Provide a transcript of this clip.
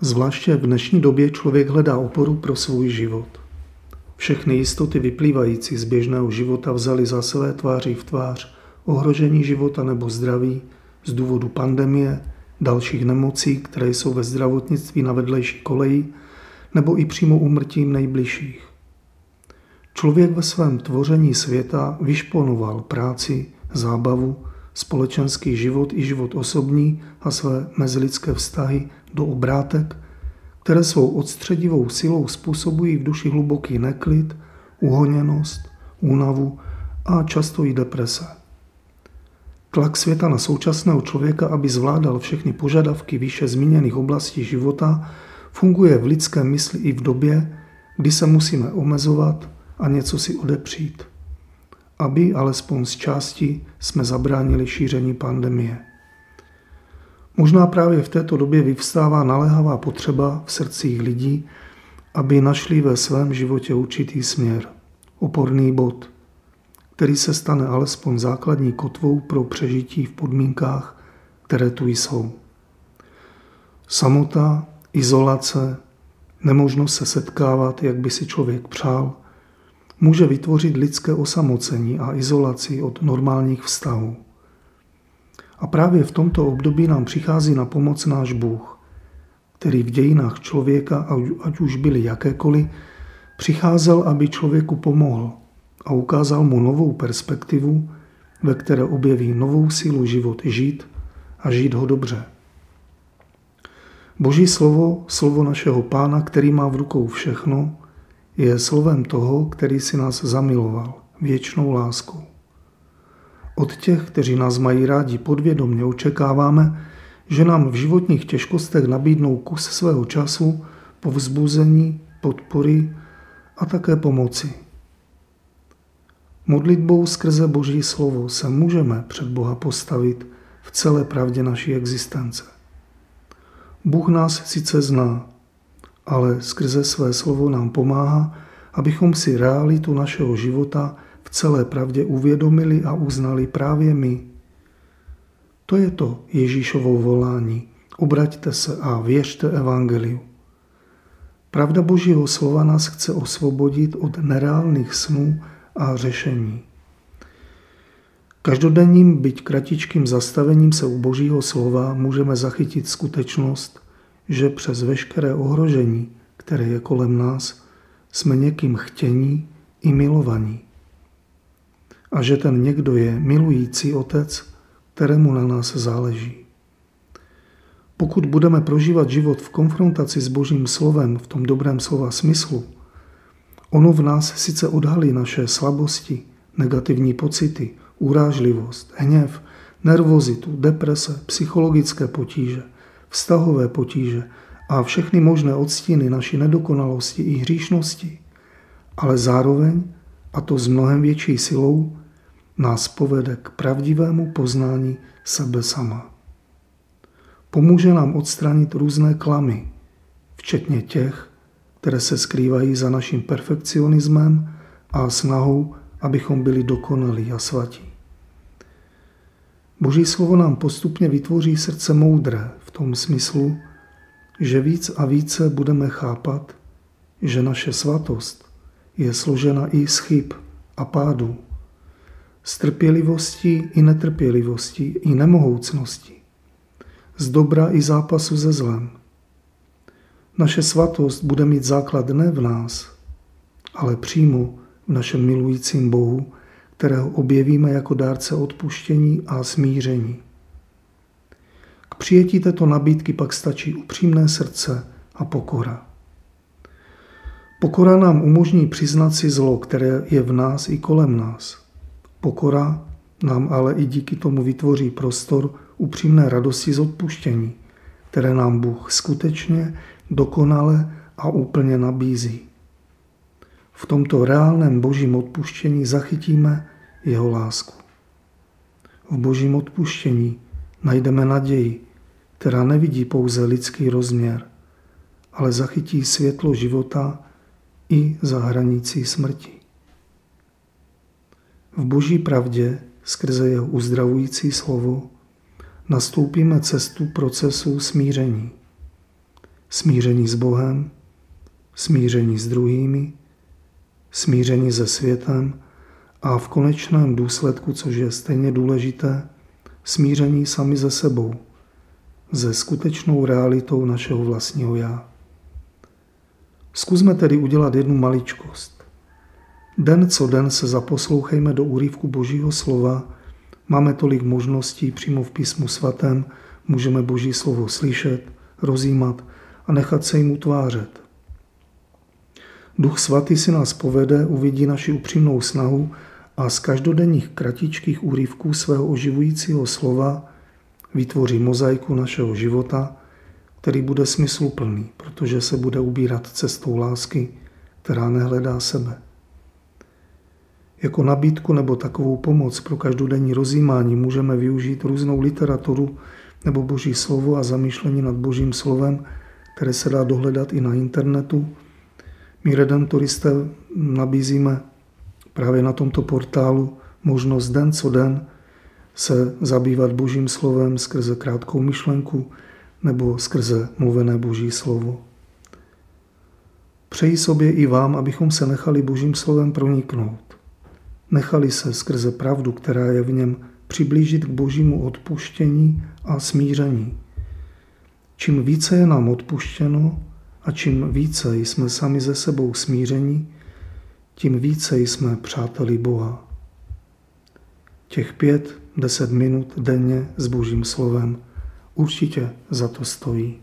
Zvláště v dnešní době člověk hledá oporu pro svůj život. Všechny jistoty vyplývající z běžného života vzali za své tváří v tvář ohrožení života nebo zdraví z důvodu pandemie, dalších nemocí, které jsou ve zdravotnictví na vedlejší koleji, nebo i přímo úmrtím nejbližších. Člověk ve svém tvoření světa vyšponoval práci, zábavu, společenský život i život osobní a své mezilidské vztahy do obrátek, které svou odstředivou silou způsobují v duši hluboký neklid, uhoněnost, únavu a často i deprese. Tlak světa na současného člověka, aby zvládal všechny požadavky výše zmíněných oblastí života, funguje v lidské mysli i v době, kdy se musíme omezovat a něco si odepřít, aby alespoň z části jsme zabránili šíření pandemie. Možná právě v této době vyvstává naléhavá potřeba v srdcích lidí, aby našli ve svém životě určitý směr, oporný bod – který se stane alespoň základní kotvou pro přežití v podmínkách, které tu jsou. Samota, izolace, nemožnost se setkávat, jak by si člověk přál, může vytvořit lidské osamocení a izolaci od normálních vztahů. A právě v tomto období nám přichází na pomoc náš Bůh, který v dějinách člověka, ať už byly jakékoliv, přicházel, aby člověku pomohl – a ukázal mu novou perspektivu, ve které objeví novou sílu život žít a žít ho dobře. Boží slovo, slovo našeho pána, který má v rukou všechno, je slovem toho, který si nás zamiloval věčnou láskou. Od těch, kteří nás mají rádi podvědomně, očekáváme, že nám v životních těžkostech nabídnou kus svého času, povzbuzení, podpory a také pomoci. Modlitbou skrze Boží slovo se můžeme před Boha postavit v celé pravdě naší existence. Bůh nás sice zná, ale skrze své slovo nám pomáhá, abychom si realitu našeho života v celé pravdě uvědomili a uznali právě my. To je to Ježíšovo volání. Obraťte se a věřte Evangeliu. Pravda Božího slova nás chce osvobodit od nereálných snů a řešení. Každodenním, byť kratičkým zastavením se u Božího slova můžeme zachytit skutečnost, že přes veškeré ohrožení, které je kolem nás, jsme někým chtění i milovaní. A že ten někdo je milující otec, kterému na nás záleží. Pokud budeme prožívat život v konfrontaci s Božím slovem v tom dobrém slova smyslu, Ono v nás sice odhalí naše slabosti, negativní pocity, urážlivost, hněv, nervozitu, deprese, psychologické potíže, vztahové potíže a všechny možné odstíny naší nedokonalosti i hříšnosti, ale zároveň, a to s mnohem větší silou, nás povede k pravdivému poznání sebe sama. Pomůže nám odstranit různé klamy, včetně těch, které se skrývají za naším perfekcionismem a snahou, abychom byli dokonalí a svatí. Boží slovo nám postupně vytvoří srdce moudré v tom smyslu, že víc a více budeme chápat, že naše svatost je složena i z chyb a pádů, z trpělivosti i netrpělivosti i nemohoucnosti, z dobra i zápasu ze zlem – naše svatost bude mít základ ne v nás, ale přímo v našem milujícím Bohu, kterého objevíme jako dárce odpuštění a smíření. K přijetí této nabídky pak stačí upřímné srdce a pokora. Pokora nám umožní přiznat si zlo, které je v nás i kolem nás. Pokora nám ale i díky tomu vytvoří prostor upřímné radosti z odpuštění, které nám Bůh skutečně dokonale a úplně nabízí. V tomto reálném božím odpuštění zachytíme jeho lásku. V božím odpuštění najdeme naději, která nevidí pouze lidský rozměr, ale zachytí světlo života i za hranicí smrti. V boží pravdě skrze jeho uzdravující slovo nastoupíme cestu procesu smíření smíření s Bohem, smíření s druhými, smíření se světem a v konečném důsledku, což je stejně důležité, smíření sami ze sebou, ze skutečnou realitou našeho vlastního já. Zkusme tedy udělat jednu maličkost. Den co den se zaposlouchejme do úryvku Božího slova. Máme tolik možností přímo v písmu svatém, můžeme Boží slovo slyšet, rozjímat a nechat se jim utvářet. Duch svatý si nás povede, uvidí naši upřímnou snahu a z každodenních kratičkých úryvků svého oživujícího slova vytvoří mozaiku našeho života, který bude smysluplný, protože se bude ubírat cestou lásky, která nehledá sebe. Jako nabídku nebo takovou pomoc pro každodenní rozjímání můžeme využít různou literaturu nebo boží slovo a zamýšlení nad božím slovem, které se dá dohledat i na internetu. My redemptoristé nabízíme právě na tomto portálu možnost den co den se zabývat božím slovem skrze krátkou myšlenku nebo skrze mluvené boží slovo. Přeji sobě i vám, abychom se nechali božím slovem proniknout. Nechali se skrze pravdu, která je v něm, přiblížit k božímu odpuštění a smíření. Čím více je nám odpuštěno a čím více jsme sami ze sebou smíření, tím více jsme přáteli Boha. Těch pět, deset minut denně s Božím slovem určitě za to stojí.